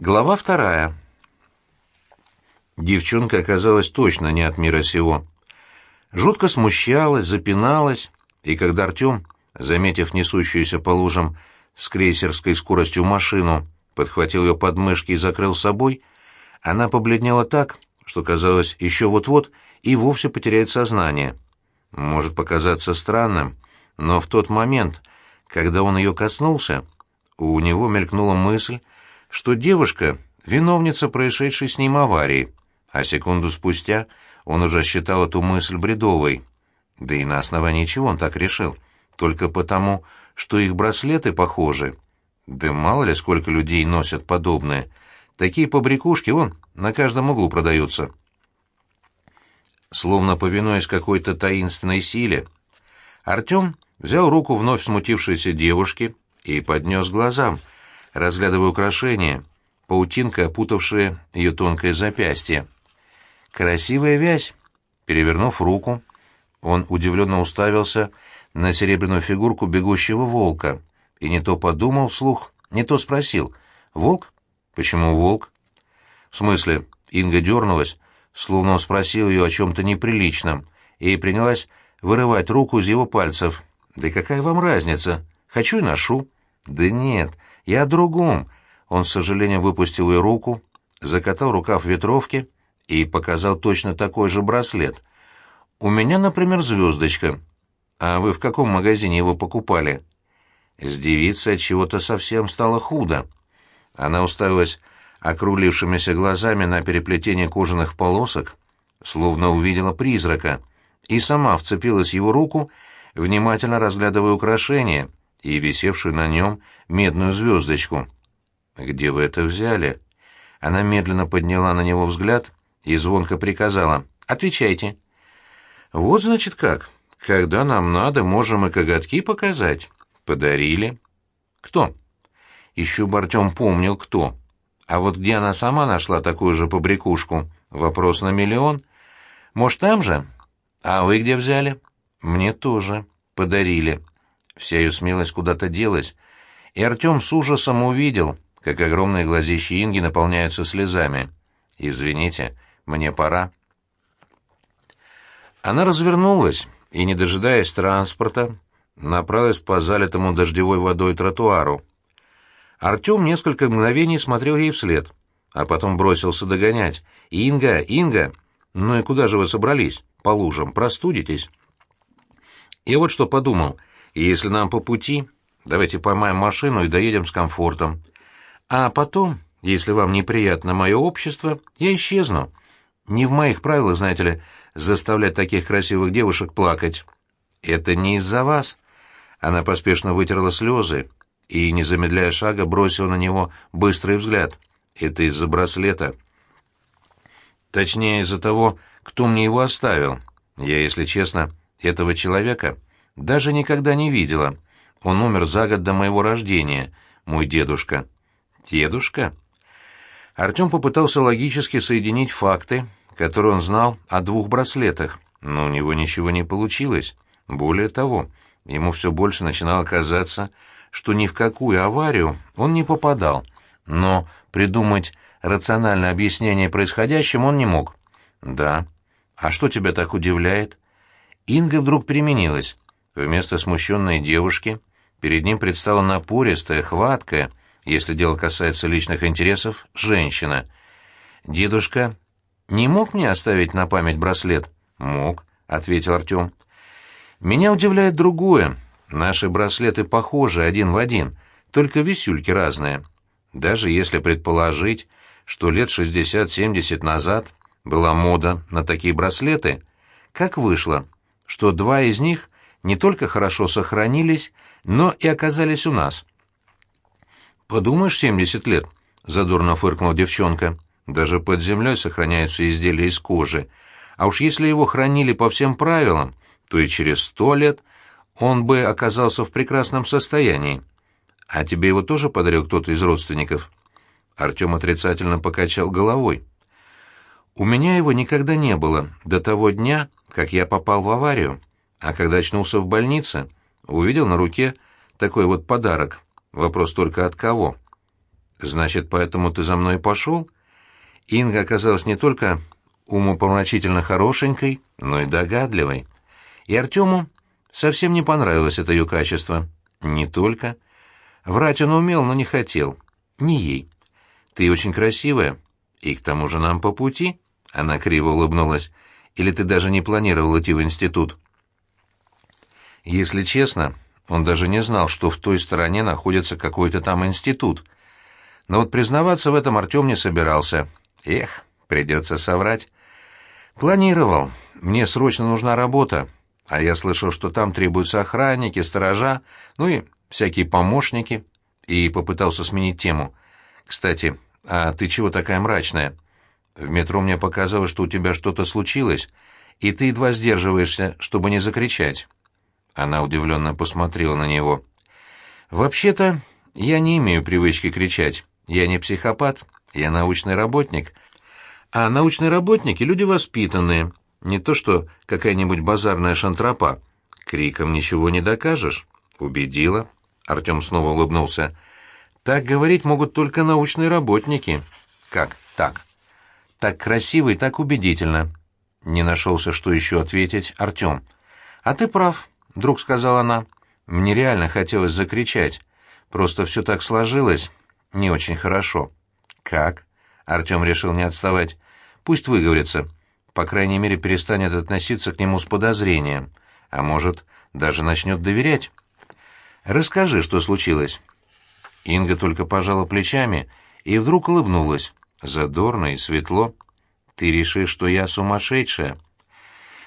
Глава вторая. Девчонка оказалась точно не от мира сего. Жутко смущалась, запиналась, и когда Артем, заметив несущуюся по лужам с крейсерской скоростью машину, подхватил ее подмышки и закрыл собой, она побледнела так, что казалось, еще вот-вот и вовсе потеряет сознание. Может показаться странным, но в тот момент, когда он ее коснулся, у него мелькнула мысль, что девушка — виновница происшедшей с ним аварии, а секунду спустя он уже считал эту мысль бредовой. Да и на основании чего он так решил? Только потому, что их браслеты похожи. Да мало ли сколько людей носят подобные. Такие побрякушки, вон, на каждом углу продаются. Словно повинуясь какой-то таинственной силе, Артем взял руку вновь смутившейся девушки и поднес глазам — разглядывая украшения, паутинка, опутавшая ее тонкое запястье. Красивая вязь. Перевернув руку, он удивленно уставился на серебряную фигурку бегущего волка и не то подумал вслух, не то спросил. «Волк? Почему волк?» «В смысле?» Инга дернулась, словно он спросил ее о чем-то неприличном, и принялась вырывать руку из его пальцев. «Да какая вам разница? Хочу и ношу». «Да нет, «Я о другом». Он с сожалением выпустил ее руку, закатал рукав ветровки и показал точно такой же браслет. «У меня, например, звездочка. А вы в каком магазине его покупали?» С девицей от чего-то совсем стало худо. Она уставилась округлившимися глазами на переплетение кожаных полосок, словно увидела призрака, и сама вцепилась в его руку, внимательно разглядывая украшение, и висевшую на нем медную звездочку. «Где вы это взяли?» Она медленно подняла на него взгляд и звонко приказала. «Отвечайте». «Вот, значит, как. Когда нам надо, можем и коготки показать. Подарили». «Кто?» Еще бы Артем помнил, кто. А вот где она сама нашла такую же побрякушку? Вопрос на миллион. Может, там же? А вы где взяли? Мне тоже. Подарили. Вся ее смелость куда-то делась, и Артем с ужасом увидел, как огромные глазища Инги наполняются слезами. «Извините, мне пора». Она развернулась и, не дожидаясь транспорта, направилась по залитому дождевой водой тротуару. Артем несколько мгновений смотрел ей вслед, а потом бросился догонять. «Инга! Инга! Ну и куда же вы собрались? По лужам. Простудитесь?» Я вот что подумал. И если нам по пути, давайте поймаем машину и доедем с комфортом. А потом, если вам неприятно мое общество, я исчезну. Не в моих правилах, знаете ли, заставлять таких красивых девушек плакать. Это не из-за вас. Она поспешно вытерла слезы и, не замедляя шага, бросила на него быстрый взгляд. Это из-за браслета. Точнее, из-за того, кто мне его оставил. Я, если честно, этого человека даже никогда не видела. Он умер за год до моего рождения, мой дедушка. Дедушка? Артем попытался логически соединить факты, которые он знал о двух браслетах, но у него ничего не получилось. Более того, ему все больше начинало казаться, что ни в какую аварию он не попадал, но придумать рациональное объяснение происходящему он не мог. «Да. А что тебя так удивляет?» Инга вдруг переменилась. Вместо смущенной девушки перед ним предстала напористая, хваткая, если дело касается личных интересов, женщина. «Дедушка не мог мне оставить на память браслет?» «Мог», — ответил Артем. «Меня удивляет другое. Наши браслеты похожи один в один, только висюльки разные. Даже если предположить, что лет шестьдесят-семьдесят назад была мода на такие браслеты, как вышло, что два из них не только хорошо сохранились, но и оказались у нас. «Подумаешь, семьдесят лет», — задорно фыркнула девчонка. «Даже под землей сохраняются изделия из кожи. А уж если его хранили по всем правилам, то и через сто лет он бы оказался в прекрасном состоянии. А тебе его тоже подарил кто-то из родственников?» Артем отрицательно покачал головой. «У меня его никогда не было до того дня, как я попал в аварию. А когда очнулся в больнице, увидел на руке такой вот подарок. Вопрос только от кого. Значит, поэтому ты за мной пошел? Инга оказалась не только умопомрачительно хорошенькой, но и догадливой. И Артему совсем не понравилось это ее качество. Не только. Врать он умел, но не хотел. Не ей. Ты очень красивая, и к тому же нам по пути. Она криво улыбнулась. Или ты даже не планировал идти в институт? Если честно, он даже не знал, что в той стороне находится какой-то там институт. Но вот признаваться в этом Артем не собирался. Эх, придется соврать. Планировал. Мне срочно нужна работа. А я слышал, что там требуются охранники, сторожа, ну и всякие помощники. И попытался сменить тему. Кстати, а ты чего такая мрачная? В метро мне показалось, что у тебя что-то случилось, и ты едва сдерживаешься, чтобы не закричать. Она удивленно посмотрела на него. «Вообще-то, я не имею привычки кричать. Я не психопат, я научный работник. А научные работники — люди воспитанные, не то что какая-нибудь базарная шантропа. Криком ничего не докажешь». «Убедила?» — Артем снова улыбнулся. «Так говорить могут только научные работники». «Как так?» «Так красиво и так убедительно». Не нашелся, что еще ответить Артем. «А ты прав вдруг сказала она. Мне реально хотелось закричать. Просто все так сложилось. Не очень хорошо. Как? Артем решил не отставать. Пусть выговорится. По крайней мере, перестанет относиться к нему с подозрением. А может, даже начнет доверять. Расскажи, что случилось. Инга только пожала плечами и вдруг улыбнулась. Задорно и светло. Ты решишь, что я сумасшедшая.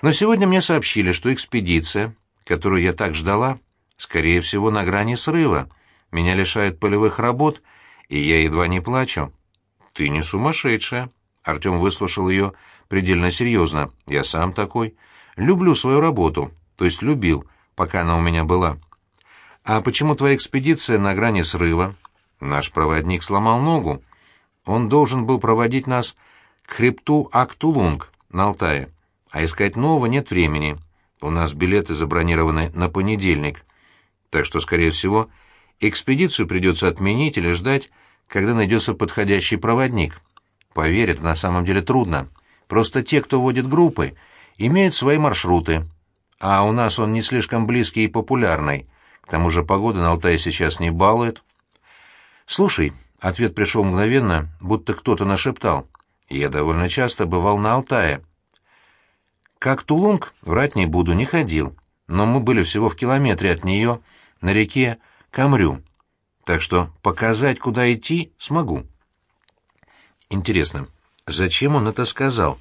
Но сегодня мне сообщили, что экспедиция, которую я так ждала, скорее всего, на грани срыва. Меня лишают полевых работ, и я едва не плачу. Ты не сумасшедшая. Артем выслушал ее предельно серьезно. Я сам такой. Люблю свою работу, то есть любил, пока она у меня была. А почему твоя экспедиция на грани срыва? Наш проводник сломал ногу. Он должен был проводить нас к хребту Актулунг на Алтае, а искать нового нет времени. У нас билеты забронированы на понедельник, так что, скорее всего, экспедицию придется отменить или ждать, когда найдется подходящий проводник. Поверь, на самом деле трудно. Просто те, кто водит группы, имеют свои маршруты, а у нас он не слишком близкий и популярный. К тому же погода на Алтае сейчас не балует. Слушай, ответ пришел мгновенно, будто кто-то нашептал. Я довольно часто бывал на Алтае. Как Тулунг, врать не буду, не ходил, но мы были всего в километре от нее, на реке Камрю, так что показать, куда идти, смогу. Интересно, зачем он это сказал?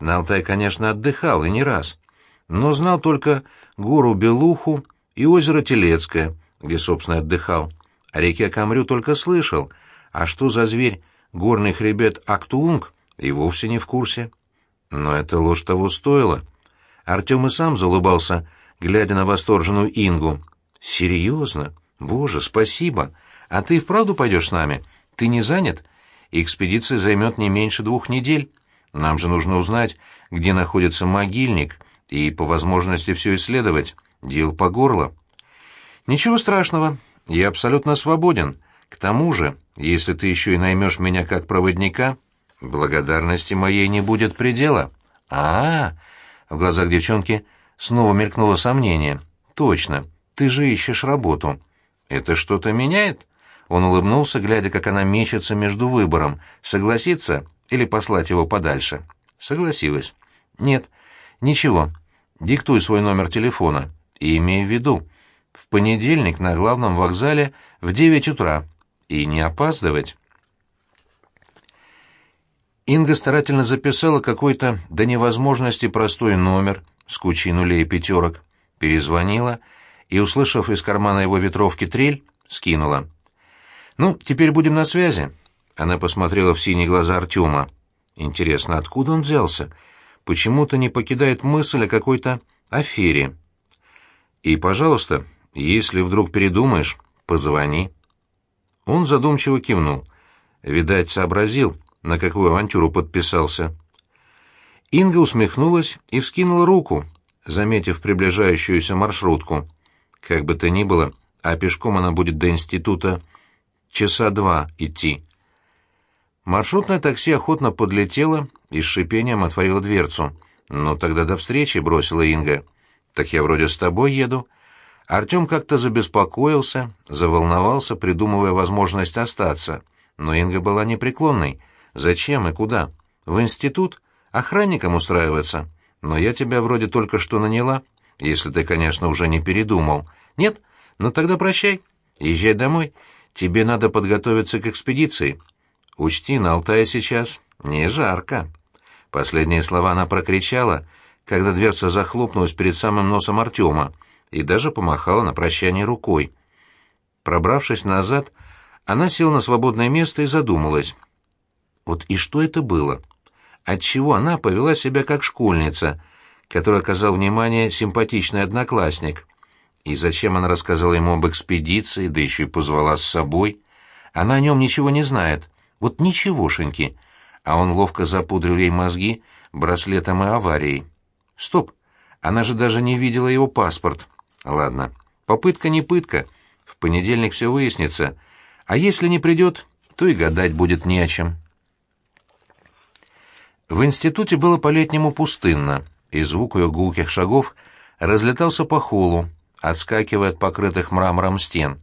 На Алтай, конечно, отдыхал, и не раз, но знал только гору Белуху и озеро Телецкое, где, собственно, отдыхал. О реке Камрю только слышал, а что за зверь горный хребет Актулунг, и вовсе не в курсе. Но эта ложь того стоила. Артем и сам залыбался, глядя на восторженную Ингу. «Серьезно? Боже, спасибо! А ты вправду пойдешь с нами? Ты не занят? Экспедиция займет не меньше двух недель. Нам же нужно узнать, где находится могильник, и по возможности все исследовать. Дел по горло». «Ничего страшного. Я абсолютно свободен. К тому же, если ты еще и наймешь меня как проводника...» Благодарности моей не будет предела. А, -а, а В глазах девчонки снова мелькнуло сомнение. Точно, ты же ищешь работу. Это что-то меняет? Он улыбнулся, глядя, как она мечется между выбором, согласиться или послать его подальше. Согласилась. Нет, ничего. Диктуй свой номер телефона и имей в виду, в понедельник на главном вокзале в девять утра. И не опаздывать. Инга старательно записала какой-то до невозможности простой номер с кучей нулей и пятерок, перезвонила и, услышав из кармана его ветровки трель, скинула. «Ну, теперь будем на связи». Она посмотрела в синие глаза Артема. «Интересно, откуда он взялся? Почему-то не покидает мысль о какой-то афере. И, пожалуйста, если вдруг передумаешь, позвони». Он задумчиво кивнул. Видать, сообразил — на какую авантюру подписался. Инга усмехнулась и вскинула руку, заметив приближающуюся маршрутку. Как бы то ни было, а пешком она будет до института часа два идти. Маршрутное такси охотно подлетело и с шипением отворило дверцу. «Ну, тогда до встречи», — бросила Инга. «Так я вроде с тобой еду». Артем как-то забеспокоился, заволновался, придумывая возможность остаться. Но Инга была непреклонной. «Зачем и куда? В институт? Охранником устраиваться? Но я тебя вроде только что наняла, если ты, конечно, уже не передумал. Нет? Ну тогда прощай. Езжай домой. Тебе надо подготовиться к экспедиции. Учти, на Алтае сейчас не жарко». Последние слова она прокричала, когда дверца захлопнулась перед самым носом Артема, и даже помахала на прощание рукой. Пробравшись назад, она села на свободное место и задумалась. Вот и что это было? Отчего она повела себя как школьница, которая оказал внимание симпатичный одноклассник? И зачем она рассказала ему об экспедиции, да еще и позвала с собой? Она о нем ничего не знает. Вот ничегошеньки. А он ловко запудрил ей мозги браслетом и аварией. Стоп! Она же даже не видела его паспорт. Ладно, попытка не пытка. В понедельник все выяснится. А если не придет, то и гадать будет не о чем. В институте было по-летнему пустынно, и звук ее гулких шагов разлетался по холлу, отскакивая от покрытых мрамором стен.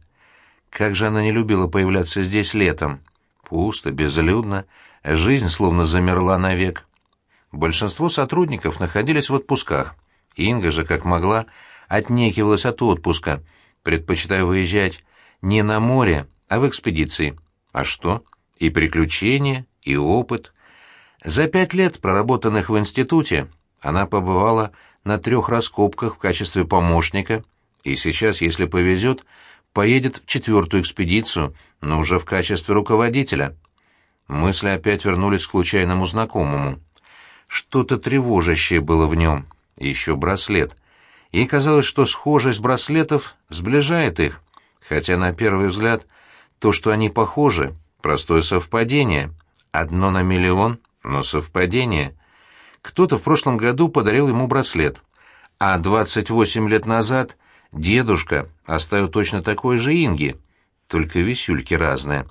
Как же она не любила появляться здесь летом. Пусто, безлюдно, жизнь словно замерла навек. Большинство сотрудников находились в отпусках. Инга же, как могла, отнекивалась от отпуска, предпочитая выезжать не на море, а в экспедиции. А что? И приключения, и опыт. За пять лет, проработанных в институте, она побывала на трех раскопках в качестве помощника, и сейчас, если повезет, поедет в четвертую экспедицию, но уже в качестве руководителя. Мысли опять вернулись к случайному знакомому. Что-то тревожащее было в нем. Еще браслет — Ей казалось, что схожесть браслетов сближает их, хотя на первый взгляд то, что они похожи, простое совпадение. Одно на миллион, но совпадение. Кто-то в прошлом году подарил ему браслет, а 28 лет назад дедушка оставил точно такой же Инги, только висюльки разные.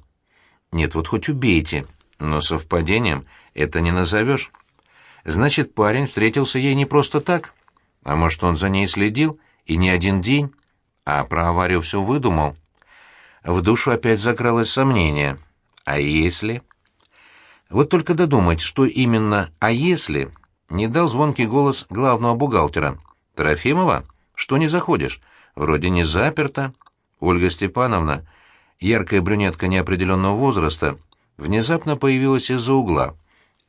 Нет, вот хоть убейте, но совпадением это не назовешь. Значит, парень встретился ей не просто так. А может, он за ней следил и не один день, а про аварию все выдумал? В душу опять закралось сомнение. А если... Вот только додумать, что именно «а если» не дал звонкий голос главного бухгалтера. «Трофимова? Что не заходишь? Вроде не заперто». Ольга Степановна, яркая брюнетка неопределенного возраста, внезапно появилась из-за угла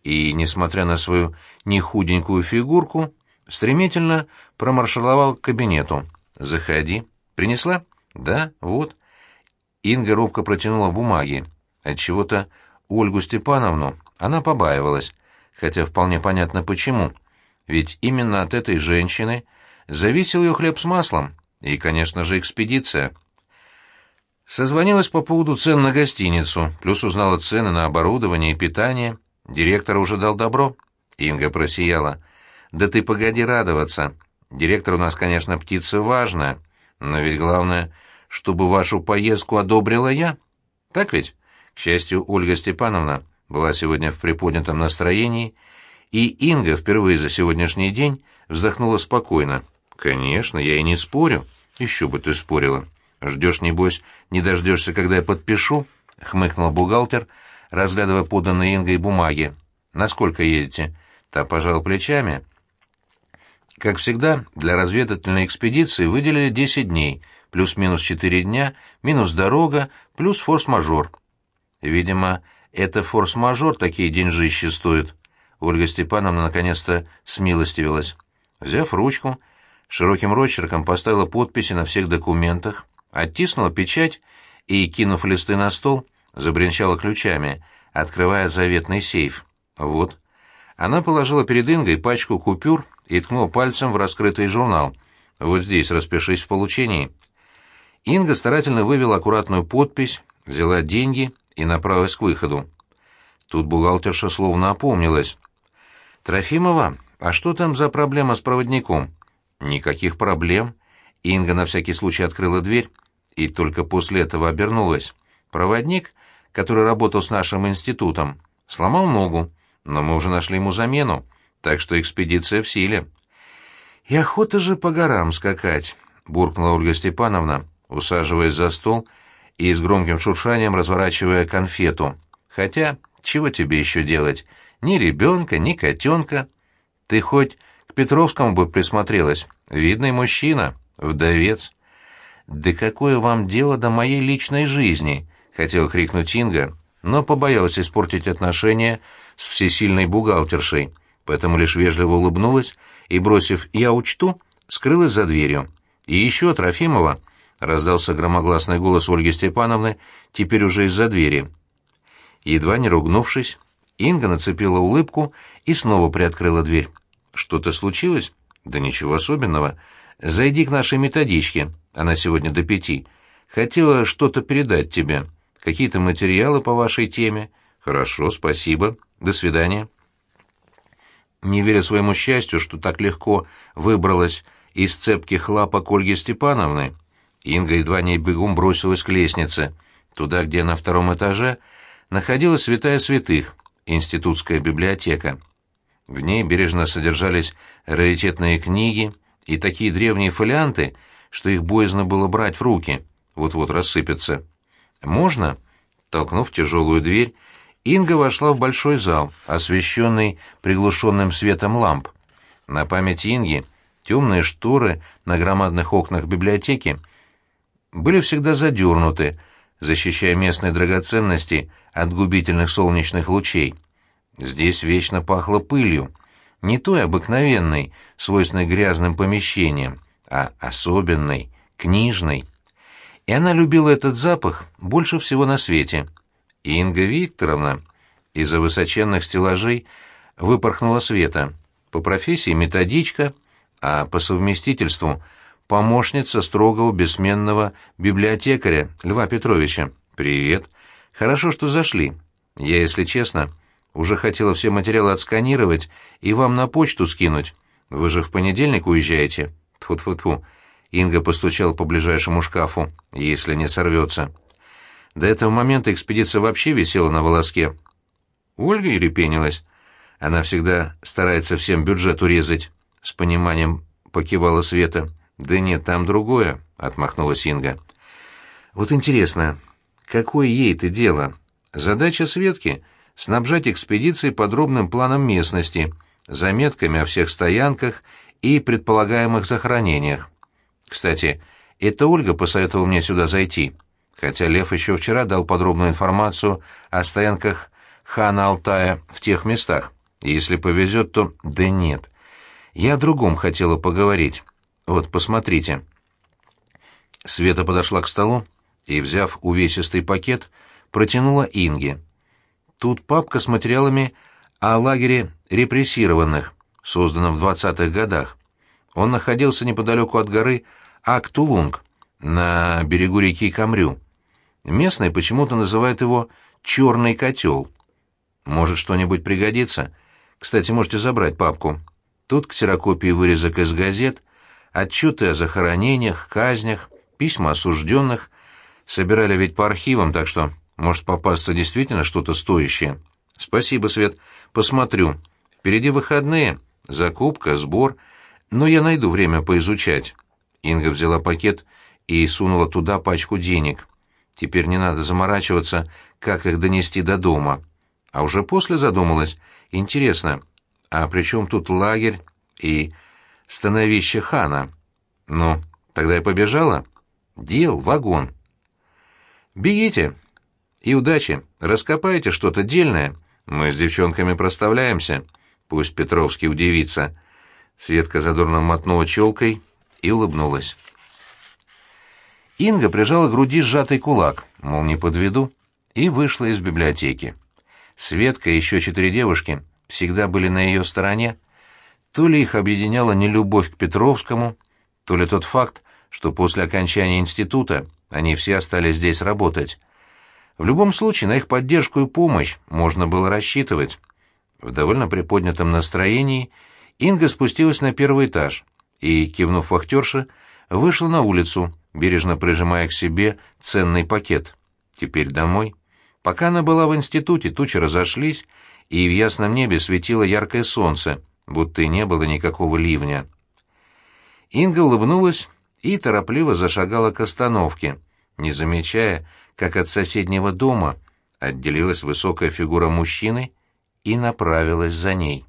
и, несмотря на свою нехуденькую фигурку, стремительно промаршировал к кабинету. «Заходи. Принесла?» «Да, вот». Инга робко протянула бумаги. Отчего-то Ольгу Степановну она побаивалась, хотя вполне понятно почему. Ведь именно от этой женщины зависел ее хлеб с маслом и, конечно же, экспедиция. Созвонилась по поводу цен на гостиницу, плюс узнала цены на оборудование и питание. Директор уже дал добро. Инга просияла. Да ты погоди радоваться. Директор у нас, конечно, птица важная, но ведь главное, чтобы вашу поездку одобрила я. Так ведь? К счастью, Ольга Степановна была сегодня в приподнятом настроении, и Инга впервые за сегодняшний день вздохнула спокойно. «Конечно, я и не спорю. Еще бы ты спорила. Ждешь, небось, не дождешься, когда я подпишу?» — хмыкнул бухгалтер, разглядывая поданные Ингой бумаги. «Насколько едете?» Та пожал плечами. Как всегда, для разведывательной экспедиции выделили 10 дней, плюс-минус 4 дня, минус дорога, плюс форс-мажор. Видимо, это форс-мажор такие деньжищи стоит. Ольга Степановна наконец-то смилостивилась. Взяв ручку, широким росчерком поставила подписи на всех документах, оттиснула печать и, кинув листы на стол, забринчала ключами, открывая заветный сейф. Вот. Она положила перед Ингой пачку купюр и ткнул пальцем в раскрытый журнал. «Вот здесь распишись в получении». Инга старательно вывела аккуратную подпись, взяла деньги и направилась к выходу. Тут бухгалтерша словно опомнилась. «Трофимова, а что там за проблема с проводником?» «Никаких проблем». Инга на всякий случай открыла дверь и только после этого обернулась. Проводник, который работал с нашим институтом, сломал ногу, но мы уже нашли ему замену, так что экспедиция в силе. «И охота же по горам скакать», — буркнула Ольга Степановна, усаживаясь за стол и с громким шуршанием разворачивая конфету. «Хотя, чего тебе еще делать? Ни ребенка, ни котенка. Ты хоть к Петровскому бы присмотрелась. Видный мужчина, вдовец». «Да какое вам дело до моей личной жизни?» — хотел крикнуть Инга, но побоялась испортить отношения с всесильной бухгалтершей, поэтому лишь вежливо улыбнулась и, бросив «я учту», скрылась за дверью. «И еще, Трофимова!» — раздался громогласный голос Ольги Степановны, теперь уже из-за двери. Едва не ругнувшись, Инга нацепила улыбку и снова приоткрыла дверь. «Что-то случилось?» «Да ничего особенного. Зайди к нашей методичке, она сегодня до пяти. Хотела что-то передать тебе. Какие-то материалы по вашей теме. Хорошо, спасибо. До свидания». Не веря своему счастью, что так легко выбралась из цепких лапок Ольги Степановны, Инга едва не бегом бросилась к лестнице, туда, где на втором этаже находилась святая святых, институтская библиотека. В ней бережно содержались раритетные книги и такие древние фолианты, что их боязно было брать в руки, вот-вот рассыпятся. «Можно?» Толкнув тяжелую дверь, Инга вошла в большой зал, освещенный приглушенным светом ламп. На память Инги темные шторы на громадных окнах библиотеки были всегда задернуты, защищая местные драгоценности от губительных солнечных лучей. Здесь вечно пахло пылью, не той обыкновенной, свойственной грязным помещениям, а особенной, книжной. И она любила этот запах больше всего на свете. Инга Викторовна из-за высоченных стеллажей выпорхнула света. По профессии методичка, а по совместительству помощница строгого бессменного библиотекаря Льва Петровича. «Привет. Хорошо, что зашли. Я, если честно, уже хотела все материалы отсканировать и вам на почту скинуть. Вы же в понедельник уезжаете?» Тьфу-тьфу-тьфу. Инга постучала по ближайшему шкафу, если не сорвется. До этого момента экспедиция вообще висела на волоске. Ольга и. Она всегда старается всем бюджет урезать. С пониманием покивала Света. «Да нет, там другое», — отмахнулась Инга. «Вот интересно, какое ей-то дело? Задача Светки — снабжать экспедиции подробным планом местности, заметками о всех стоянках и предполагаемых захоронениях. Кстати, это Ольга посоветовала мне сюда зайти, хотя Лев еще вчера дал подробную информацию о стоянках хана Алтая в тех местах. Если повезет, то... Да нет. Я о другом хотела поговорить. Вот, посмотрите. Света подошла к столу и, взяв увесистый пакет, протянула Инге. Тут папка с материалами о лагере репрессированных, созданном в 20-х годах. Он находился неподалеку от горы Актулунг, на берегу реки Камрю. Местные почему-то называют его «черный котел». Может, что-нибудь пригодится? Кстати, можете забрать папку. Тут ксерокопии вырезок из газет, отчеты о захоронениях, казнях, письма осужденных. Собирали ведь по архивам, так что может попасться действительно что-то стоящее. Спасибо, Свет. Посмотрю. Впереди выходные. Закупка, сбор. Но я найду время поизучать. Инга взяла пакет и сунула туда пачку денег. Теперь не надо заморачиваться, как их донести до дома. А уже после задумалась. Интересно, а при чем тут лагерь и становище хана? Ну, тогда я побежала. Дел, вагон. Бегите. И удачи. Раскопайте что-то дельное. Мы с девчонками проставляемся. Пусть Петровский удивится. Светка задорно мотнула челкой и улыбнулась. Инга прижала к груди сжатый кулак, мол, не подведу, и вышла из библиотеки. Светка и еще четыре девушки всегда были на ее стороне. То ли их объединяла нелюбовь к Петровскому, то ли тот факт, что после окончания института они все остались здесь работать. В любом случае на их поддержку и помощь можно было рассчитывать. В довольно приподнятом настроении Инга спустилась на первый этаж и, кивнув вахтерше, вышла на улицу, бережно прижимая к себе ценный пакет. Теперь домой. Пока она была в институте, тучи разошлись, и в ясном небе светило яркое солнце, будто и не было никакого ливня. Инга улыбнулась и торопливо зашагала к остановке, не замечая, как от соседнего дома отделилась высокая фигура мужчины и направилась за ней.